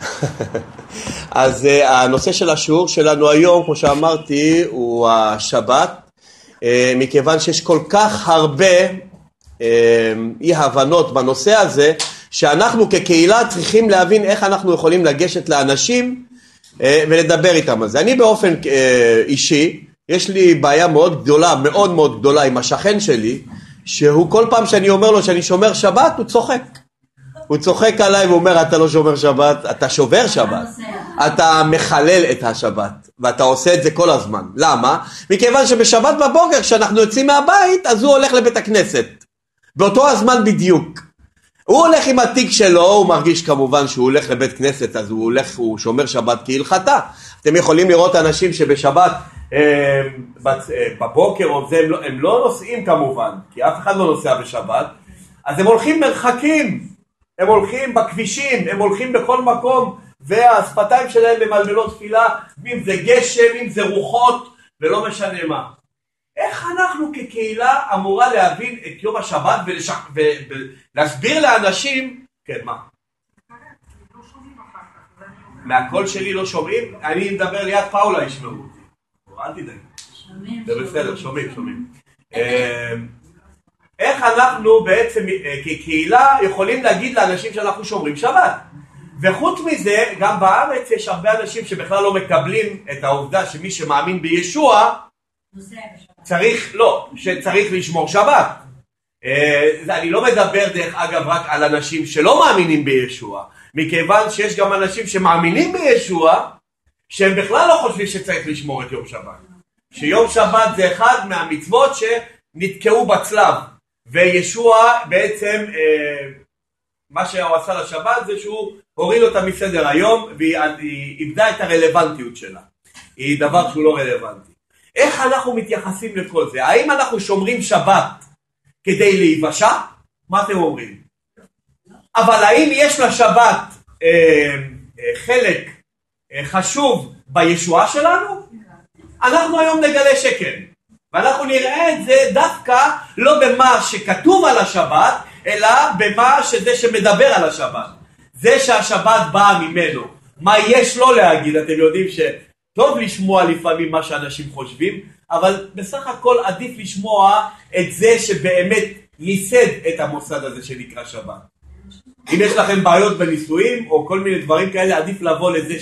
אז uh, הנושא של השיעור שלנו היום, כמו שאמרתי, הוא השבת, uh, מכיוון שיש כל כך הרבה uh, אי הבנות בנושא הזה, שאנחנו כקהילה צריכים להבין איך אנחנו יכולים לגשת לאנשים uh, ולדבר איתם על זה. אני באופן uh, אישי, יש לי בעיה מאוד גדולה, מאוד מאוד גדולה עם השכן שלי, שהוא כל פעם שאני אומר לו שאני שומר שבת, הוא צוחק. הוא צוחק עליי ואומר אתה לא שומר שבת, אתה שובר שבת, אתה מחלל את השבת ואתה עושה את זה כל הזמן. למה? מכיוון שבשבת בבוקר כשאנחנו יוצאים מהבית אז הוא הולך לבית הכנסת, באותו הזמן בדיוק. הוא הולך עם התיק שלו, הוא מרגיש כמובן שהוא הולך לבית כנסת אז הוא הולך, הוא שומר שבת כהלכתה. אתם יכולים לראות אנשים שבשבת אה, אה, בבוקר או זה, לא, הם לא נוסעים כמובן, כי אף אחד לא נוסע בשבת, אז הם הולכים מרחקים הם הולכים בכבישים, הם הולכים בכל מקום והשפתיים שלהם ממלמלות תפילה, אם זה גשם, אם זה רוחות ולא משנה מה. איך אנחנו כקהילה אמורה להבין את יום השבת ולש... ולהסביר לאנשים, כן מה? מהקול שלי לא שומעים? אני מדבר ליד פאולה ישמעו אותי, אל תדאג. זה בסדר, שומעים, שומעים. איך אנחנו בעצם אה, כקהילה יכולים להגיד לאנשים שאנחנו שומרים שבת. וחוץ מזה, גם בארץ יש הרבה אנשים שבכלל לא מקבלים את העובדה שמי שמאמין בישוע צריך, לא, שצריך לשמור שבת. אה, אני לא מדבר דרך אגב רק על אנשים שלא מאמינים בישוע, מכיוון שיש גם אנשים שמאמינים בישוע שהם בכלל לא חושבים שצריך לשמור את יום שבת. שיום שבת זה אחד מהמצוות שנתקעו בצלב. וישוע בעצם, אה, מה שהוא עשה לשבת זה שהוא הוריד אותה מסדר היום והיא איבדה את הרלוונטיות שלה. היא דבר שהוא לא רלוונטי. איך אנחנו מתייחסים לכל זה? האם אנחנו שומרים שבת כדי להיוושע? מה אתם אומרים? אבל האם יש לשבת אה, אה, חלק אה, חשוב בישועה שלנו? אנחנו היום נגלה שכן. ואנחנו נראה את זה דווקא לא במה שכתוב על השבת, אלא במה שזה שמדבר על השבת. זה שהשבת באה ממנו. מה יש לו להגיד? אתם יודעים שטוב לשמוע לפעמים מה שאנשים חושבים, אבל בסך הכל עדיף לשמוע את זה שבאמת ייסד את המוסד הזה שנקרא שבת. אם יש לכם בעיות בנישואים או כל מיני דברים כאלה, עדיף לבוא לזה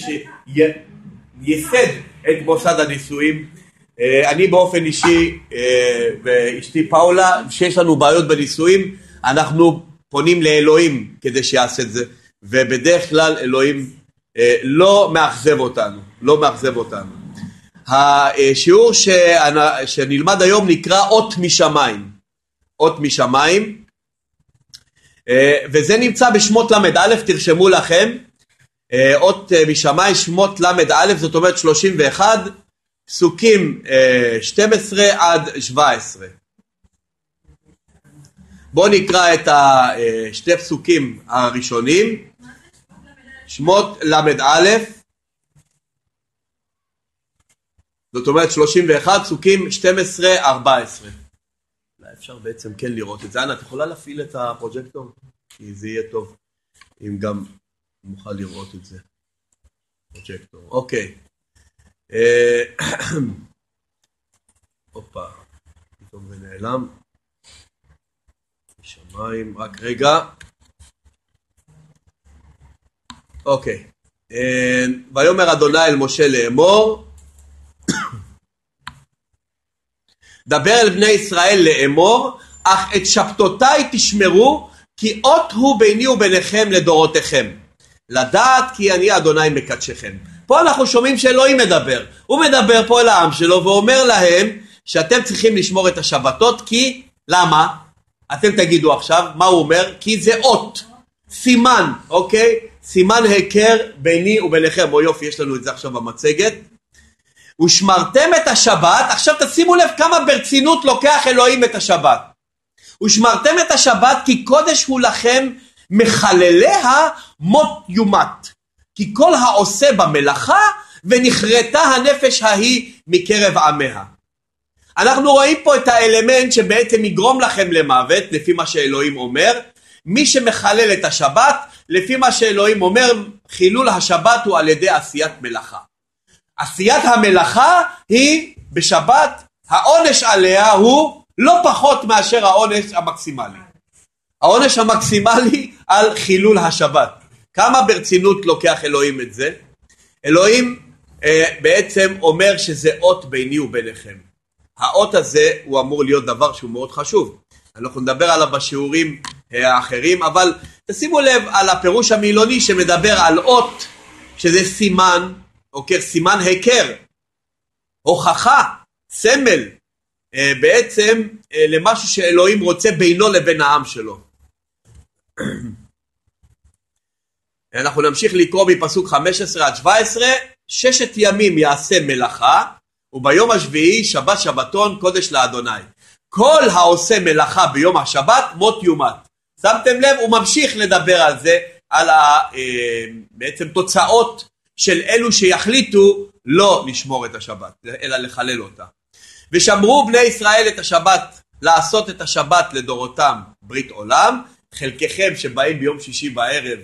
שייסד את מוסד הנישואים אני באופן אישי אה, ואשתי פאולה, שיש לנו בעיות בנישואים, אנחנו פונים לאלוהים כדי שיעשה את זה, ובדרך כלל אלוהים אה, לא מאכזב אותנו, לא מאכזב אותנו. השיעור שנלמד היום נקרא אות משמיים, אות משמיים, וזה נמצא בשמות ל"א, תרשמו לכם, אות משמיים, שמות ל"א, זאת אומרת 31, פסוקים 12 אה, עד 17. בואו נקרא את אה, פסוקים הראשונים, שמות ל"א, זאת אומרת 31 פסוקים 12-14. אולי אפשר בעצם כן לראות את זה. אנה, את יכולה להפעיל את הפרוג'קטור? כי זה יהיה טוב אם גם נוכל לראות את זה. פרוג'קטור, אוקיי. אה, הופה, פתאום זה נעלם. שמיים, רק רגע. אוקיי. אה, ויאמר אדוני אל משה לאמור דבר אל בני ישראל לאמור אך את שבתותיי תשמרו כי אות הוא ביני וביניכם לדורותיכם לדעת כי אני אדוני מקדשכם פה אנחנו שומעים שאלוהים מדבר. הוא מדבר פה אל העם שלו ואומר להם שאתם צריכים לשמור את השבתות כי, למה? אתם תגידו עכשיו, מה הוא אומר? כי זה אות, סימן, אוקיי? סימן היכר ביני וביניכם. או יופי, יש לנו את זה עכשיו במצגת. ושמרתם את השבת, עכשיו תשימו לב כמה ברצינות לוקח אלוהים את השבת. ושמרתם את השבת כי קודש הוא לכם מחלליה מות יומת. כי כל העושה במלאכה ונכרתה הנפש ההיא מקרב עמיה. אנחנו רואים פה את האלמנט שבעצם יגרום לכם למוות, לפי מה שאלוהים אומר. מי שמחלל את השבת לפי מה שאלוהים אומר, חילול השבת הוא על ידי עשיית מלאכה. עשיית המלאכה היא בשבת, העונש עליה הוא לא פחות מאשר העונש המקסימלי. העונש המקסימלי על חילול השבת. כמה ברצינות לוקח אלוהים את זה? אלוהים אה, בעצם אומר שזה אות ביני וביניכם. האות הזה הוא אמור להיות דבר שהוא מאוד חשוב. אנחנו נדבר עליו בשיעורים אה, האחרים, אבל תשימו לב על הפירוש המילוני שמדבר על אות, שזה סימן, אוקיי, סימן היכר, הוכחה, סמל, אה, בעצם אה, למשהו שאלוהים רוצה בינו לבין העם שלו. אנחנו נמשיך לקרוא מפסוק 15 עד 17, ששת ימים יעשה מלאכה, וביום השביעי שבת שבתון קודש לאדוני. כל העושה מלאכה ביום השבת מות יומת. שמתם לב? הוא ממשיך לדבר על זה, על ה, אה, בעצם תוצאות של אלו שיחליטו לא לשמור את השבת, אלא לחלל אותה. ושמרו בני ישראל את השבת, לעשות את השבת לדורותם ברית עולם, חלקכם שבאים ביום שישי בערב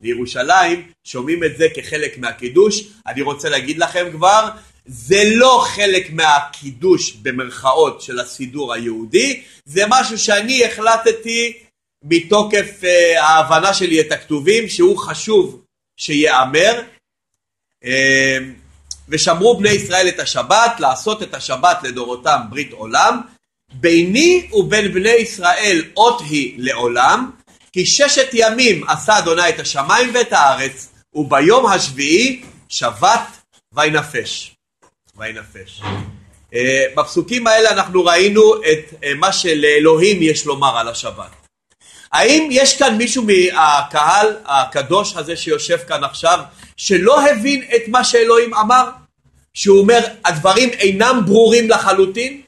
לירושלים, שומעים את זה כחלק מהקידוש, אני רוצה להגיד לכם כבר, זה לא חלק מהקידוש במרכאות של הסידור היהודי, זה משהו שאני החלטתי מתוקף uh, ההבנה שלי את הכתובים, שהוא חשוב שייאמר. Uh, ושמרו בני ישראל את השבת, לעשות את השבת לדורותם ברית עולם. ביני ובין בני ישראל אות היא לעולם, כי ששת ימים עשה אדוני את השמיים ואת הארץ, וביום השביעי שבת וינפש. וינפש. Uh, בפסוקים האלה אנחנו ראינו את uh, מה שלאלוהים יש לומר על השבת. האם יש כאן מישהו מהקהל הקדוש הזה שיושב כאן עכשיו שלא הבין את מה שאלוהים אמר? שהוא אומר הדברים אינם ברורים לחלוטין?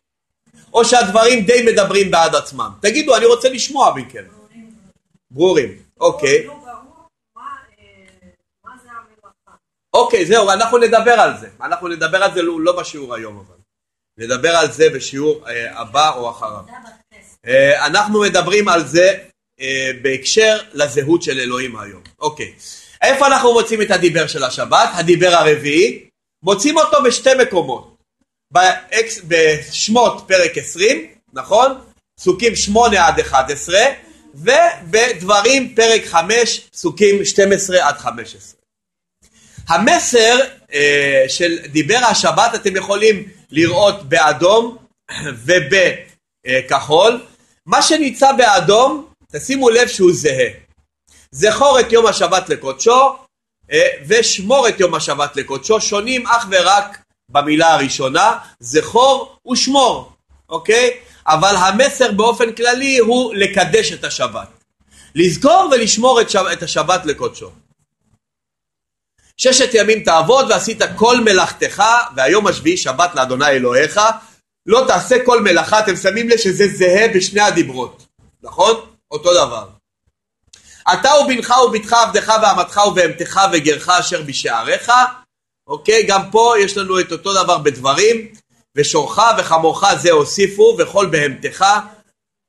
או שהדברים די מדברים בעד עצמם? תגידו, אני רוצה לשמוע מכם. ברורים, אוקיי. אוקיי, זהו, אנחנו נדבר על זה. אנחנו נדבר על זה לא, לא בשיעור היום אבל. נדבר על זה בשיעור אה, הבא או אחריו. אה, אנחנו מדברים על זה אה, בהקשר לזהות של אלוהים היום. אוקיי. איפה אנחנו מוצאים את הדיבר של השבת? הדיבר הרביעי. מוצאים אותו בשתי מקומות. בשמות פרק 20, נכון? פסוקים 8 עד 11, ובדברים פרק 5, פסוקים 12 עד 15. המסר אה, של דיבר השבת אתם יכולים לראות באדום ובכחול. מה שנמצא באדום תשימו לב שהוא זהה. זכור את יום השבת לקודשו אה, ושמור את יום השבת לקודשו שונים אך ורק במילה הראשונה זכור ושמור אוקיי אבל המסר באופן כללי הוא לקדש את השבת לזכור ולשמור את, שב, את השבת לקודשו ששת ימים תעבוד ועשית כל מלאכתך והיום השביעי שבת לאדוני אלוהיך לא תעשה כל מלאכה אתם שמים לב שזה זהה בשני הדיברות נכון? אותו דבר. אתה ובנך ובתך עבדך ואמתך ובהמתך וגרך אשר בשעריך, אוקיי? גם פה יש לנו את אותו דבר בדברים, ושורך וחמורך זה הוסיפו וכל בהמתך,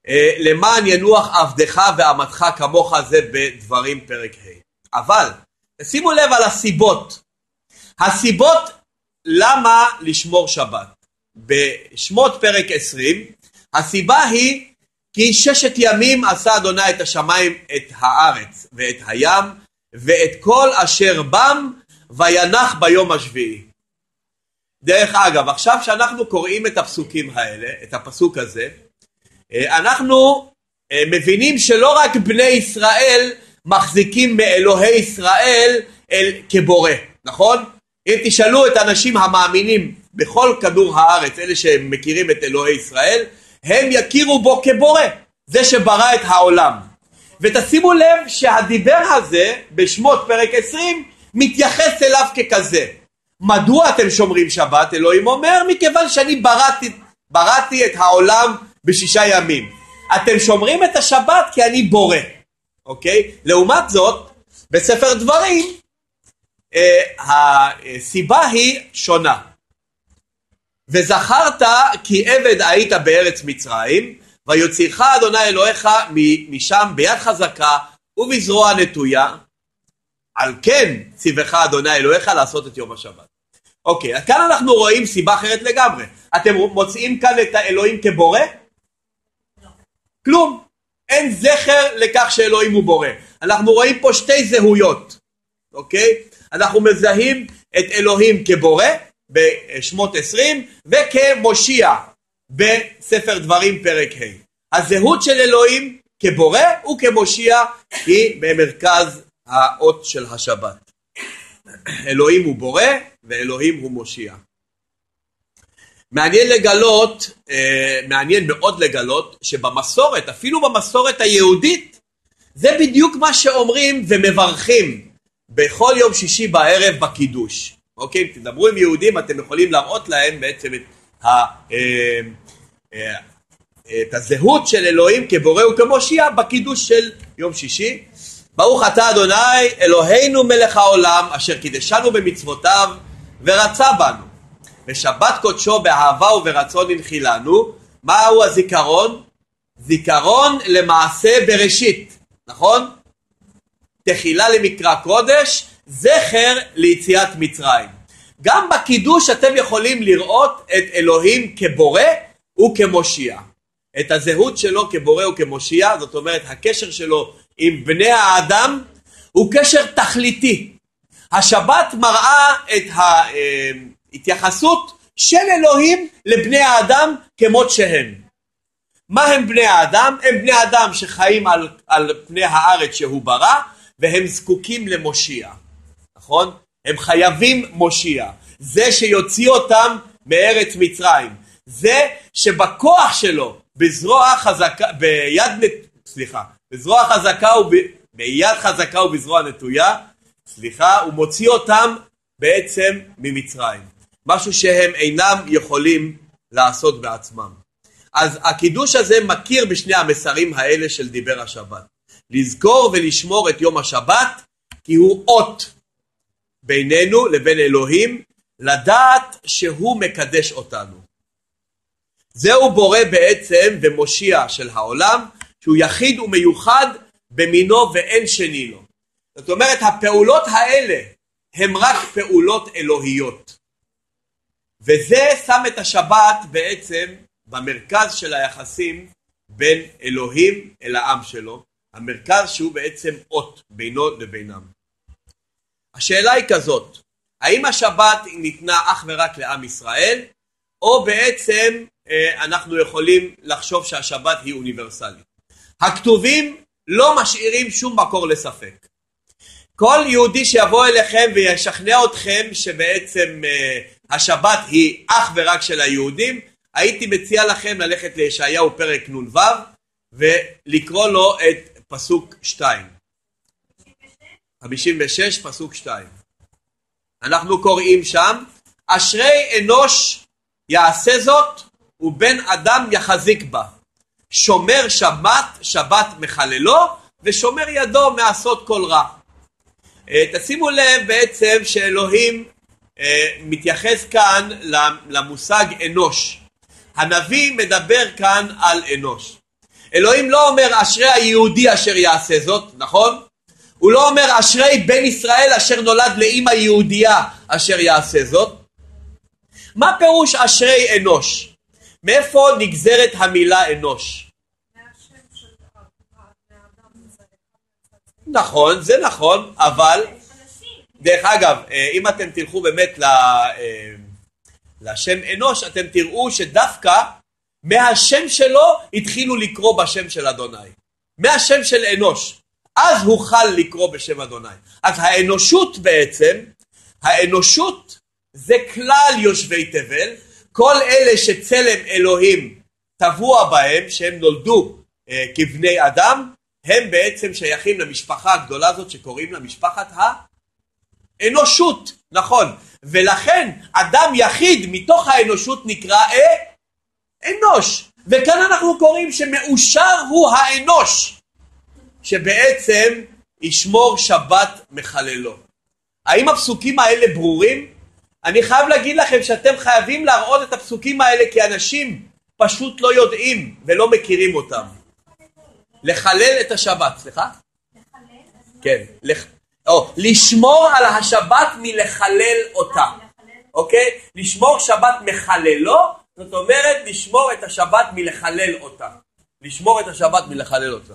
אה, למען ינוח עבדך ואמתך כמוך זה בדברים פרק ה'. אבל שימו לב על הסיבות. הסיבות למה לשמור שבת. בשמות פרק 20, הסיבה היא כי ששת ימים עשה אדוני את השמיים, את הארץ ואת הים ואת כל אשר בם וינח ביום השביעי. דרך אגב, עכשיו שאנחנו קוראים את הפסוקים האלה, את הפסוק הזה, אה, אנחנו אה, מבינים שלא רק בני ישראל מחזיקים מאלוהי ישראל אל כבורא, נכון? אם תשאלו את האנשים המאמינים בכל כדור הארץ, אלה שמכירים את אלוהי ישראל, הם יכירו בו כבורא, זה שברא את העולם. ותשימו לב שהדיבר הזה בשמות פרק 20 מתייחס אליו ככזה. מדוע אתם שומרים שבת? אלוהים אומר מכיוון שאני בראתי, בראתי את העולם בשישה ימים. אתם שומרים את השבת כי אני בורא, אוקיי? לעומת זאת, בספר דברים אה, הסיבה היא שונה. וזכרת כי עבד היית בארץ מצרים, ויוציאך אדוני אלוהיך משם ביד חזקה ובזרוע נטויה, על כן ציווך אדוני אלוהיך לעשות את יום השבת. אוקיי, אז כאן אנחנו רואים סיבה אחרת לגמרי. אתם מוצאים כאן את האלוהים כבורא? כלום. אין זכר לכך שאלוהים הוא בורא. אנחנו רואים פה שתי זהויות, אוקיי? אנחנו מזהים את אלוהים כבורא בשמות עשרים וכמושיע בספר דברים פרק ה'. הזהות של אלוהים כבורא וכמושיע היא במרכז האות של השבת. אלוהים הוא בורא ואלוהים הוא מושיע. מעניין לגלות, אה, מעניין מאוד לגלות שבמסורת, אפילו במסורת היהודית, זה בדיוק מה שאומרים ומברכים בכל יום שישי בערב בקידוש. אוקיי? תדברו עם יהודים, אתם יכולים להראות להם בעצם את, ה, אה, אה, את הזהות של אלוהים כבורא וכמושיע בקידוש של יום שישי. ברוך אתה אדוני אלוהינו מלך העולם אשר קידשנו במצוותיו ורצה בנו. בשבת קודשו באהבה וברצון הנחילנו. מהו הזיכרון? זיכרון למעשה בראשית, נכון? תחילה למקרא קודש, זכר ליציאת מצרים. גם בקידוש אתם יכולים לראות את אלוהים כבורא וכמושיע. את הזהות שלו כבורא וכמושיע, זאת אומרת הקשר שלו עם בני האדם הוא קשר תכליתי. השבת מראה את ההתייחסות של אלוהים לבני האדם כמות שהם. מה הם בני האדם? הם בני אדם שחיים על, על פני הארץ שהוא ברא והם זקוקים למושיע, נכון? הם חייבים מושיע. זה שיוציא אותם מארץ מצרים. זה שבכוח שלו, בזרוע חזקה, ביד, סליחה, בזרוע חזקה וב... ביד חזקה ובזרוע נטויה, סליחה, הוא מוציא אותם בעצם ממצרים. משהו שהם אינם יכולים לעשות בעצמם. אז הקידוש הזה מכיר בשני המסרים האלה של דיבר השבת. לזכור ולשמור את יום השבת כי הוא אות בינינו לבין אלוהים לדעת שהוא מקדש אותנו. זהו בורא בעצם ומושיע של העולם שהוא יחיד ומיוחד במינו ואין שני לו. זאת אומרת הפעולות האלה הן רק פעולות אלוהיות. וזה שם את השבת בעצם במרכז של היחסים בין אלוהים אל העם שלו, המרכז שהוא בעצם אות בינו לבינם. השאלה היא כזאת, האם השבת ניתנה אך ורק לעם ישראל, או בעצם אה, אנחנו יכולים לחשוב שהשבת היא אוניברסלית. הכתובים לא משאירים שום מקור לספק. כל יהודי שיבוא אליכם וישכנע אתכם שבעצם אה, השבת היא אך ורק של היהודים, הייתי מציע לכם ללכת לישעיהו פרק נ"ו ולקרוא לו את פסוק 2. 56 פסוק 2. אנחנו קוראים שם, אשרי אנוש יעשה זאת ובן אדם יחזיק בה. שומר שבת, שבת מחללו, ושומר ידו מעשות כל רע. אה, תשימו לב בעצם שאלוהים אה, מתייחס כאן למושג אנוש. הנביא מדבר כאן על אנוש. אלוהים לא אומר אשרי היהודי אשר יעשה זאת, נכון? הוא לא אומר אשרי בן ישראל אשר נולד לאימא יהודייה אשר יעשה זאת. מה פירוש אשרי אנוש? מאיפה נגזרת המילה אנוש? נכון, זה נכון, אבל דרך אגב, אה, אם אתם תלכו באמת אה, לשם אנוש, אתם תראו שדווקא מהשם שלו התחילו לקרוא בשם של אדוני. מהשם של אנוש. אז הוחל לקרוא בשם אדוני. אז האנושות בעצם, האנושות זה כלל יושבי תבל, כל אלה שצלם אלוהים טבוע בהם, שהם נולדו אה, כבני אדם, הם בעצם שייכים למשפחה הגדולה הזאת שקוראים לה משפחת האנושות, נכון. ולכן אדם יחיד מתוך האנושות נקרא אה, אנוש. וכאן אנחנו קוראים שמאושר הוא האנוש. שבעצם ישמור שבת מחללו. האם הפסוקים האלה ברורים? אני חייב להגיד לכם שאתם חייבים להראות את הפסוקים האלה כי אנשים פשוט לא יודעים ולא מכירים אותם. לחלל את השבת, סליחה? לחלל. כן, לח... או, לשמור על השבת מלחלל אותה, אוקיי? לשמור שבת מחללו, זאת אומרת לשמור את השבת מלחלל אותה. לשמור את השבת מלחלל אותה.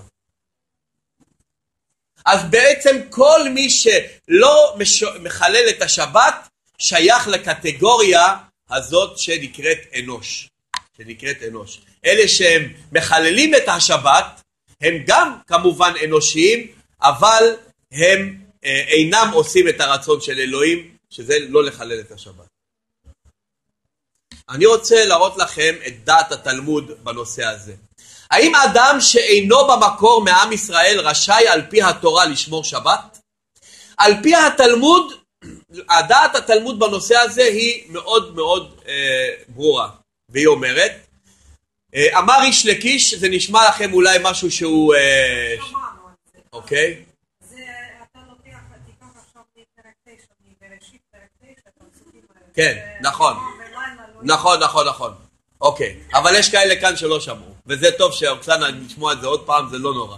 אז בעצם כל מי שלא מחלל את השבת שייך לקטגוריה הזאת שנקראת אנוש. שנקראת אנוש. אלה שהם מחללים את השבת הם גם כמובן אנושיים אבל הם אה, אינם עושים את הרצון של אלוהים שזה לא לחלל את השבת. אני רוצה להראות לכם את דעת התלמוד בנושא הזה. האם אדם שאינו במקור מעם ישראל רשאי על פי התורה לשמור שבת? על פי התלמוד, הדעת התלמוד בנושא הזה היא מאוד מאוד אה, ברורה, והיא אומרת, אה, אמר איש לקיש, זה נשמע לכם אולי משהו שהוא... אה, אוקיי? כן, נכון. נכון, נכון, נכון. אוקיי, אבל יש כאלה כאן שלא שמעו, וזה טוב שאוקסנה נשמוע את זה עוד פעם, זה לא נורא.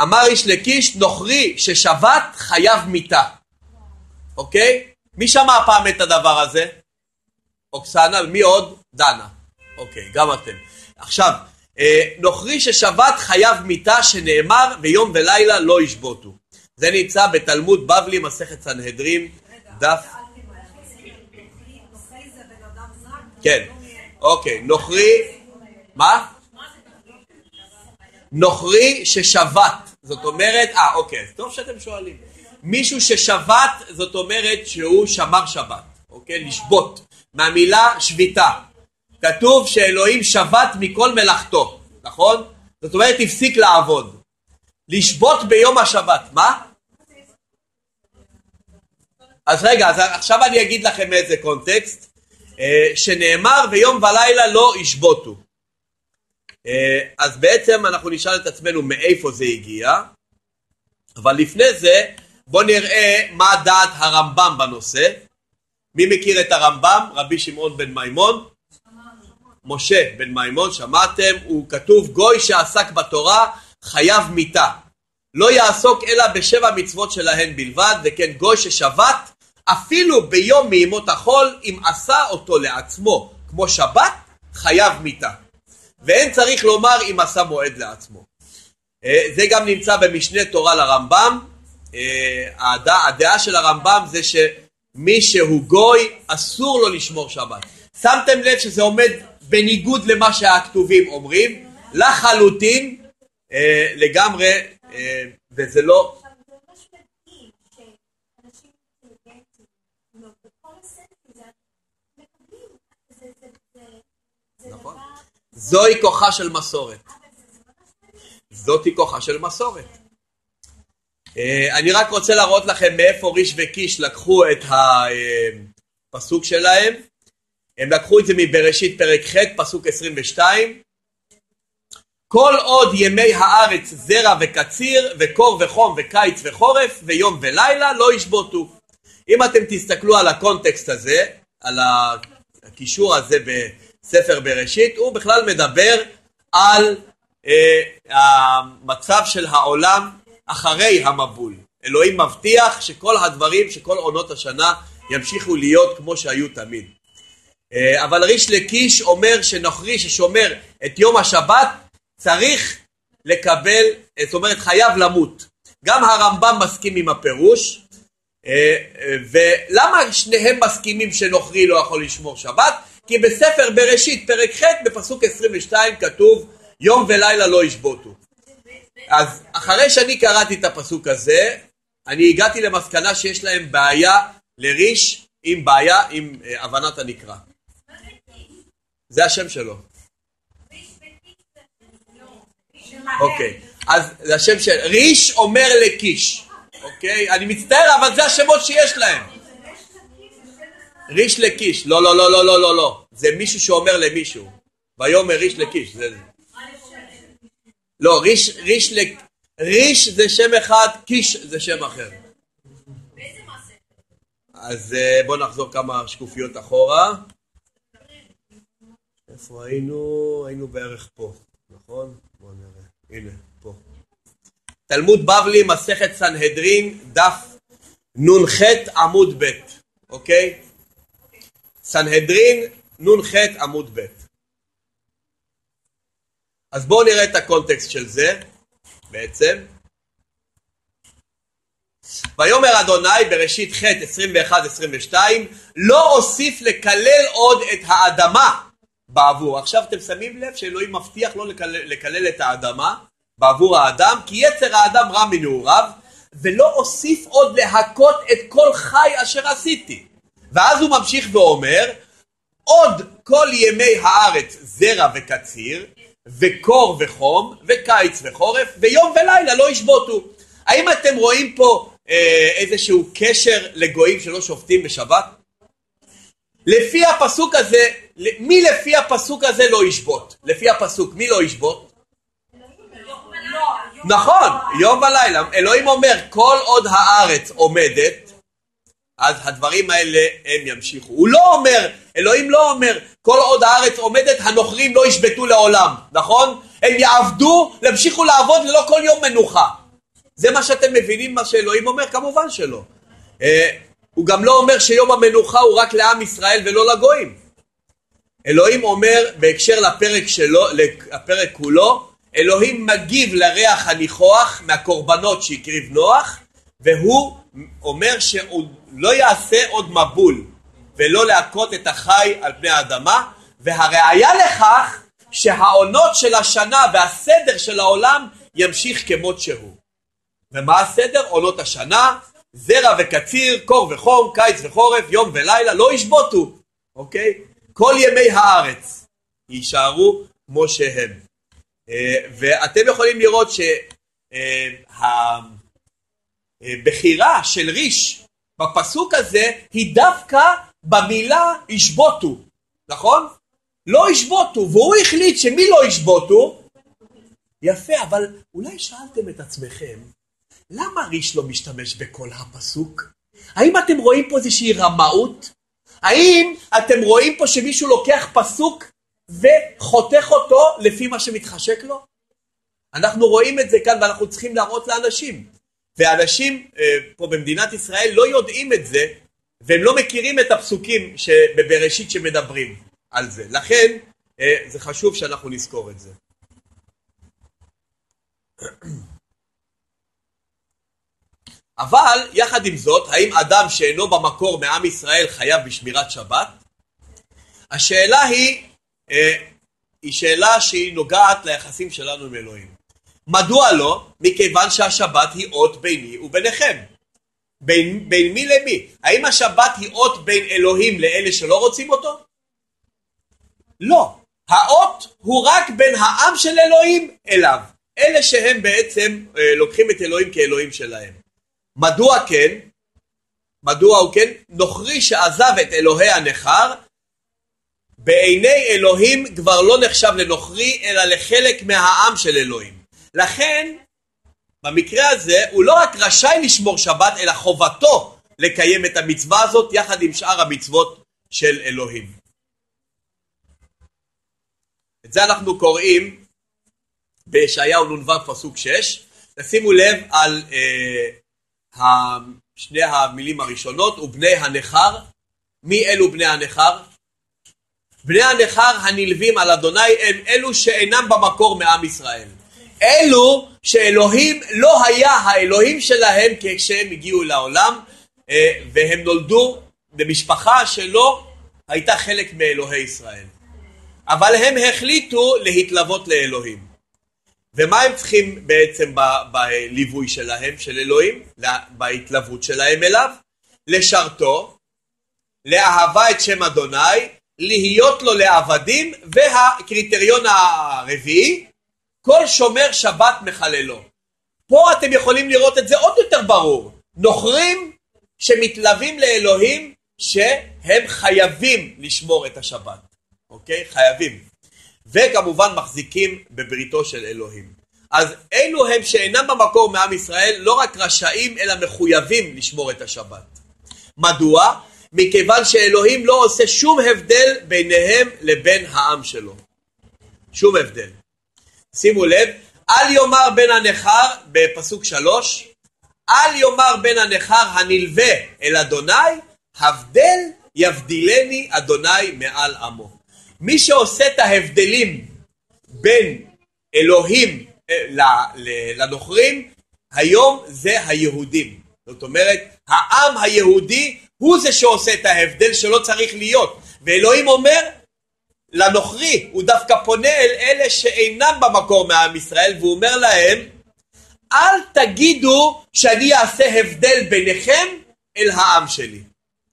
אמר איש לקיש, נוכרי ששבת חייב מיתה. אוקיי? מי שמע פעם את הדבר הזה? אוקסנה, מי עוד? דנה. אוקיי, גם אתם. עכשיו, אה, נוכרי ששבת חייב מיתה שנאמר ויום ולילה לא ישבותו. זה נמצא בתלמוד בבלי, מסכת סנהדרים, דף... כן, אוקיי, נוכרי, מה? נוכרי ששבת, זאת אומרת, אה אוקיי, טוב שאתם שואלים. מישהו ששבת זאת אומרת שהוא שמר שבת, אוקיי? לשבות, מהמילה שביתה. כתוב שאלוהים שבת מכל מלאכתו, נכון? זאת אומרת הפסיק לעבוד. לשבות ביום השבת, מה? אז רגע, אז עכשיו אני אגיד לכם איזה קונטקסט. אה, שנאמר ויום ולילה לא ישבותו. אה, אז בעצם אנחנו נשאל את עצמנו מאיפה זה הגיע, אבל לפני זה בואו נראה מה דעת הרמב"ם בנושא. מי מכיר את הרמב"ם? רבי שמעון בן מימון? משה בן מימון, שמעתם? הוא כתוב גוי שעסק בתורה חייב מיתה. לא יעסוק אלא בשבע מצוות שלהן בלבד, וכן גוי ששבת אפילו ביום מימות החול, אם עשה אותו לעצמו כמו שבת, חייב מיתה. ואין צריך לומר אם עשה מועד לעצמו. אה, זה גם נמצא במשנה תורה לרמב"ם. אה, הדעה של הרמב"ם זה שמי שהוא גוי, אסור לו לשמור שבת. שמתם לב שזה עומד בניגוד למה שהכתובים אומרים, לחלוטין, אה, לגמרי, וזה לא זוהי כוחה של מסורת. זאתי כוחה של מסורת. אה, אני רק רוצה להראות לכם מאיפה ריש וקיש לקחו את הפסוק שלהם. הם לקחו את זה מבראשית פרק ח' פסוק 22. כל עוד ימי הארץ זרע וקציר וקור וחום וקיץ וחורף ויום ולילה לא ישבותו. אם אתם תסתכלו על הקונטקסט הזה, על הקישור הזה ספר בראשית, הוא בכלל מדבר על אה, המצב של העולם אחרי המבול. אלוהים מבטיח שכל הדברים, שכל עונות השנה ימשיכו להיות כמו שהיו תמיד. אה, אבל ריש לקיש אומר שנוכרי ששומר את יום השבת צריך לקבל, זאת אומרת חייב למות. גם הרמב"ם מסכים עם הפירוש, אה, אה, ולמה שניהם מסכימים שנוכרי לא יכול לשמור שבת? כי בספר בראשית, פרק ח', בפסוק 22 כתוב יום ולילה לא ישבותו. אז אחרי שאני קראתי את הפסוק הזה, אני הגעתי למסקנה שיש להם בעיה לריש עם בעיה עם אה, הבנת הנקרא. זה השם שלו. אוקיי, אז זה השם של... ריש אומר לקיש, אוקיי? אני מצטער, אבל זה השמות שיש להם. ריש לקיש, לא, לא, לא, לא, לא, לא, לא, זה מישהו שאומר למישהו, ויאמר ריש לקיש, זה... לא, ריש, ריש, לק... ריש זה שם אחד, קיש זה שם אחר. אז אה, בואו נחזור כמה שקופיות אחורה. איפה היינו? היינו בערך פה, נכון? בואו נראה. הנה, פה. תלמוד בבלי, מסכת סנהדרין, דף נ"ח עמוד ב', אוקיי? סנהדרין נ"ח עמוד ב'. אז בואו נראה את הקונטקסט של זה בעצם. ויאמר אדוני בראשית ח' 21-22 לא אוסיף לקלל עוד את האדמה בעבור. עכשיו אתם שמים לב שאלוהים מבטיח לא לקלל, לקלל את האדמה בעבור האדם כי יצר האדם רע מנעוריו ולא אוסיף עוד להכות את כל חי אשר עשיתי. ואז הוא ממשיך ואומר עוד כל ימי הארץ זרע וקציר וקור וחום וקיץ וחורף ויום ולילה לא ישבותו. האם אתם רואים פה אה, איזשהו קשר לגויים שלא שופטים בשבת? לפי הפסוק הזה, מי לפי הפסוק הזה לא ישבות? לפי הפסוק, מי לא ישבות? נכון, יום ולילה. אלוהים אומר, כל עוד הארץ עומדת, אז הדברים האלה הם ימשיכו. הוא לא אומר, אלוהים לא אומר, כל עוד הארץ עומדת, הנוכרים לא ישבתו לעולם, נכון? הם יעבדו, ימשיכו לעבוד ללא כל יום מנוחה. זה מה שאתם מבינים מה שאלוהים אומר? כמובן שלא. אה, הוא גם לא אומר שיום המנוחה הוא רק לעם ישראל ולא לגויים. אלוהים אומר בהקשר לפרק שלו, לפרק כולו, אלוהים מגיב לריח הניחוח מהקורבנות שהקריב נוח, והוא אומר שהוא לא יעשה עוד מבול ולא להכות את החי על פני האדמה, והראיה לכך שהעונות של השנה והסדר של העולם ימשיך כמות שהוא. ומה הסדר? עונות השנה, זרע וקציר, קור וחום, קיץ וחורף, יום ולילה, לא ישבותו, אוקיי? כל ימי הארץ יישארו כמו שהם. אה, ואתם יכולים לראות שהבחירה אה, של ריש בפסוק הזה היא דווקא במילה ישבותו, נכון? לא ישבותו, והוא החליט שמי לא ישבותו? יפה, אבל אולי שאלתם את עצמכם, למה ריש לא משתמש בכל הפסוק? האם אתם רואים פה איזושהי רמאות? האם אתם רואים פה שמישהו לוקח פסוק וחותך אותו לפי מה שמתחשק לו? אנחנו רואים את זה כאן ואנחנו צריכים להראות לאנשים. ואנשים אה, פה במדינת ישראל לא יודעים את זה והם לא מכירים את הפסוקים בבראשית שמדברים על זה. לכן אה, זה חשוב שאנחנו נזכור את זה. אבל יחד עם זאת, האם אדם שאינו במקור מעם ישראל חייב בשמירת שבת? השאלה היא, אה, היא שאלה שהיא נוגעת ליחסים שלנו עם אלוהים. מדוע לא? מכיוון שהשבת היא אות ביני וביניכם. בין, בין מי למי? האם השבת היא אות בין אלוהים לאלה שלא רוצים אותו? לא. האות הוא רק בין העם של אלוהים אליו. אלה שהם בעצם אה, לוקחים את אלוהים כאלוהים שלהם. מדוע כן? מדוע הוא כן? נוכרי שעזב את אלוהי הנכר, בעיני אלוהים כבר לא נחשב לנוכרי, אלא לחלק מהעם של אלוהים. לכן, במקרה הזה, הוא לא רק רשאי לשמור שבת, אלא חובתו לקיים את המצווה הזאת יחד עם שאר המצוות של אלוהים. את זה אנחנו קוראים בישעיהו נ"ו פסוק 6. תשימו לב על אה, שני המילים הראשונות, ובני הנכר. מי אלו בני הנכר? בני הנכר הנלווים על אדוני הם אלו שאינם במקור מעם ישראל. אלו שאלוהים לא היה האלוהים שלהם כשהם הגיעו לעולם אה, והם נולדו במשפחה שלא הייתה חלק מאלוהי ישראל. אבל הם החליטו להתלוות לאלוהים. ומה הם צריכים בעצם בליווי שלהם, של אלוהים, בהתלוות שלהם אליו? לשרתו, לאהבה את שם אדוני, להיות לו לעבדים, והקריטריון הרביעי, כל שומר שבת מחללו. פה אתם יכולים לראות את זה עוד יותר ברור. נוכרים שמתלווים לאלוהים שהם חייבים לשמור את השבת, אוקיי? חייבים. וכמובן מחזיקים בבריתו של אלוהים. אז אלו הם שאינם במקור מעם ישראל לא רק רשאים אלא מחויבים לשמור את השבת. מדוע? מכיוון שאלוהים לא עושה שום הבדל ביניהם לבין העם שלו. שום הבדל. שימו לב, אל יאמר בן הנכר, בפסוק שלוש, אל יאמר בן הנכר הנלווה אל אדוני, הבדל יבדילני אדוני מעל עמו. מי שעושה את ההבדלים בין אלוהים אה, לנוכרים, היום זה היהודים. זאת אומרת, העם היהודי הוא זה שעושה את ההבדל שלא צריך להיות. ואלוהים אומר לנוכרי, הוא דווקא פונה אל אלה שאינם במקור מעם ישראל, והוא אומר להם, אל תגידו שאני אעשה הבדל ביניכם אל העם שלי,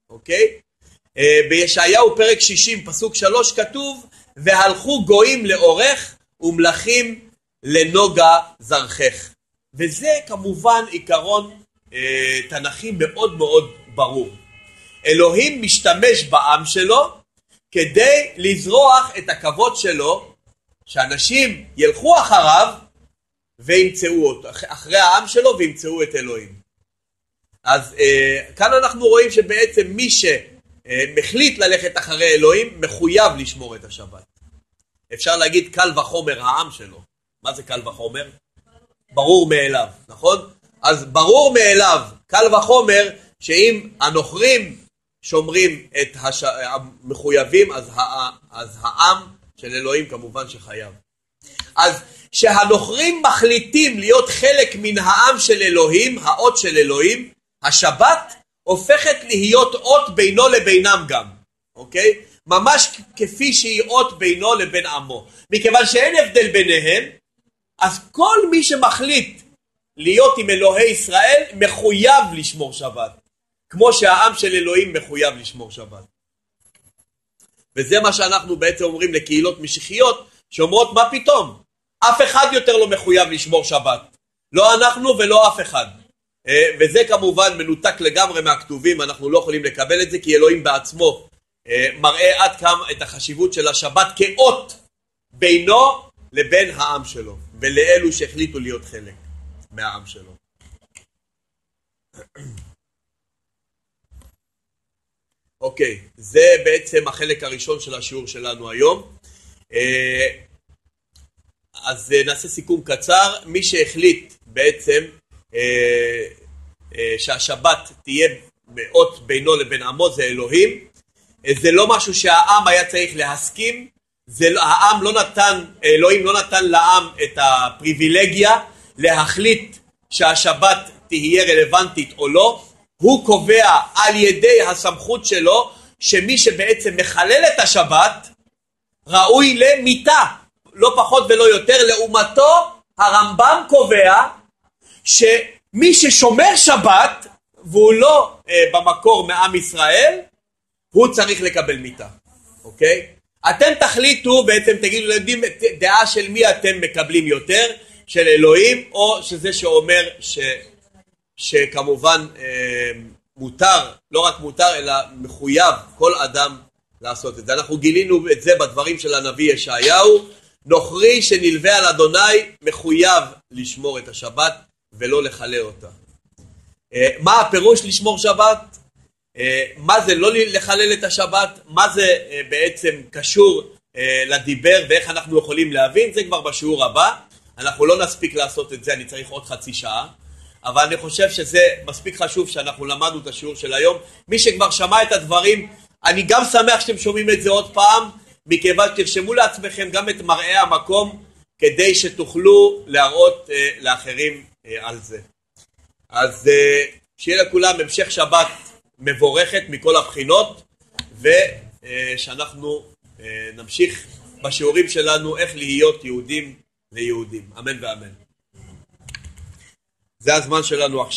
אוקיי? אה, בישעיהו פרק 60 פסוק 3 כתוב והלכו גויים לאורך ומלכים לנוגה זרחך. וזה כמובן עיקרון אה, תנכי מאוד מאוד ברור. אלוהים משתמש בעם שלו כדי לזרוח את הכבוד שלו שאנשים ילכו אחריו וימצאו אותו, אחרי העם שלו וימצאו את אלוהים. אז אה, כאן אנחנו רואים שבעצם מי שמחליט ללכת אחרי אלוהים מחויב לשמור את השבת. אפשר להגיד קל וחומר העם שלו. מה זה קל וחומר? ברור מאליו, נכון? אז ברור מאליו, קל וחומר, שאם הנוכרים שומרים את הש... המחויבים, אז, ה... אז העם של אלוהים כמובן שחייב. אז שהנוכרים מחליטים להיות חלק מן העם של אלוהים, האות של אלוהים, השבת הופכת להיות אות בינו לבינם גם, אוקיי? ממש כפי שהיא אות בינו לבין עמו. מכיוון שאין הבדל ביניהם, אז כל מי שמחליט להיות עם אלוהי ישראל מחויב לשמור שבת, כמו שהעם של אלוהים מחויב לשמור שבת. וזה מה שאנחנו בעצם אומרים לקהילות משיחיות שאומרות מה פתאום, אף אחד יותר לא מחויב לשמור שבת. לא אנחנו ולא אף אחד. אה, וזה כמובן מנותק לגמרי מהכתובים, אנחנו לא יכולים לקבל את זה כי אלוהים בעצמו אה, מראה עד כמה את החשיבות של השבת כאות בינו לבין העם שלו ולאלו שהחליטו להיות חלק מהעם שלו. אוקיי, זה בעצם החלק הראשון של השיעור שלנו היום. אה, אז אה, נעשה סיכום קצר. מי שהחליט בעצם אה, שהשבת תהיה מאות בינו לבין עמו זה אלוהים. זה לא משהו שהעם היה צריך להסכים. זה, לא, העם לא נתן, אלוהים לא נתן לעם את הפריבילגיה להחליט שהשבת תהיה רלוונטית או לא. הוא קובע על ידי הסמכות שלו שמי שבעצם מחלל את השבת ראוי למיתה. לא פחות ולא יותר, לעומתו הרמב"ם קובע שמי ששומר שבת והוא לא אה, במקור מעם ישראל, הוא צריך לקבל מיתה, אוקיי? אתם תחליטו, בעצם תגידו לילדים דעה של מי אתם מקבלים יותר, של אלוהים, או שזה שאומר ש, שכמובן אה, מותר, לא רק מותר, אלא מחויב כל אדם לעשות את זה. אנחנו גילינו את זה בדברים של הנביא ישעיהו, נוכרי שנלווה על אדוני מחויב לשמור את השבת ולא לחלל אותה. אה, מה הפירוש לשמור שבת? אה, מה זה לא לחלל את השבת? מה זה בעצם קשור לדיבר ואיך אנחנו יכולים להבין? זה כבר בשיעור הבא. אנחנו לא נספיק לעשות את זה, אני צריך עוד חצי שעה. אבל אני חושב שזה מספיק חשוב שאנחנו למדנו את השיעור של היום. מי שכבר שמע את הדברים, אני גם שמח שאתם שומעים את זה עוד פעם. מכיוון תרשמו לעצמכם גם את מראה המקום כדי שתוכלו להראות אה, לאחרים אה, על זה. אז אה, שיהיה לכולם המשך שבת מבורכת מכל הבחינות ושאנחנו אה, אה, נמשיך בשיעורים שלנו איך להיות יהודים ליהודים. אמן ואמן. זה הזמן שלנו עכשיו.